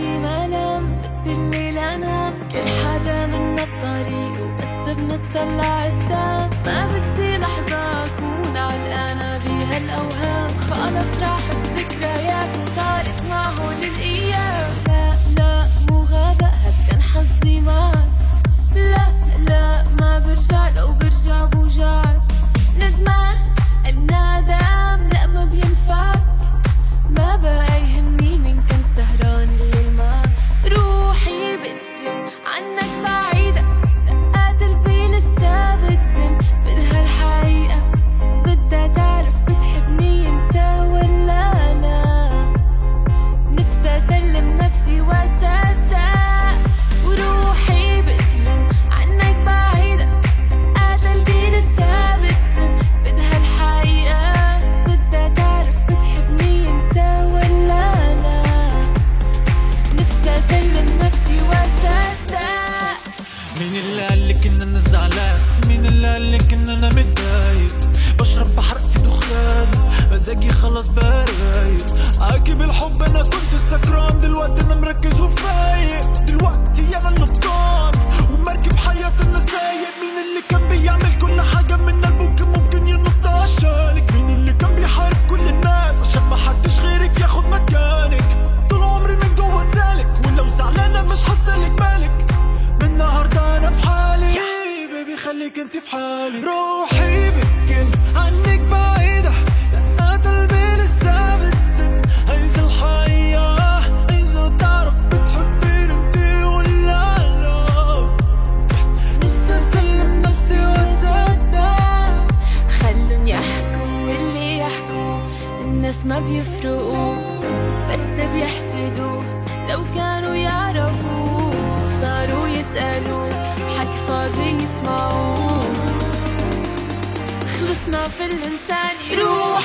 بدي ما نام الليل أنام. كل حدا منا بطريق وبس بنطلع قدام. ما بدي لحظة أكون علقانة بهالاوهام خلص راح مزاجي خلاص بقى رايق بالحب أنا كنت سكران. دلوقتي أنا مركز وفايق. دلوقتي الناس ما بيفرقوا بس بيحسدوا. لو كانوا يعرفوا صاروا يسألوا. حكي فاضي يسمعوا. خلصنا في الإنسان يروح.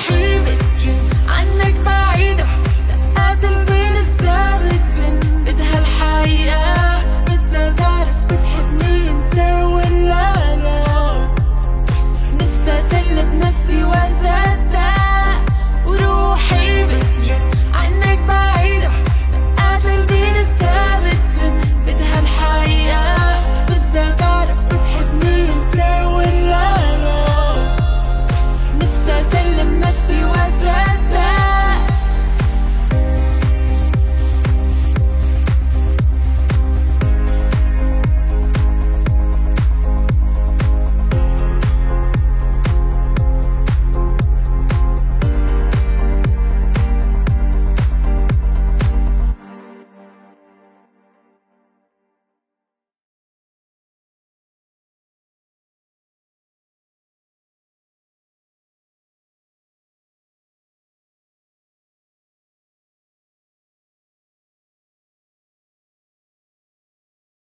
USA.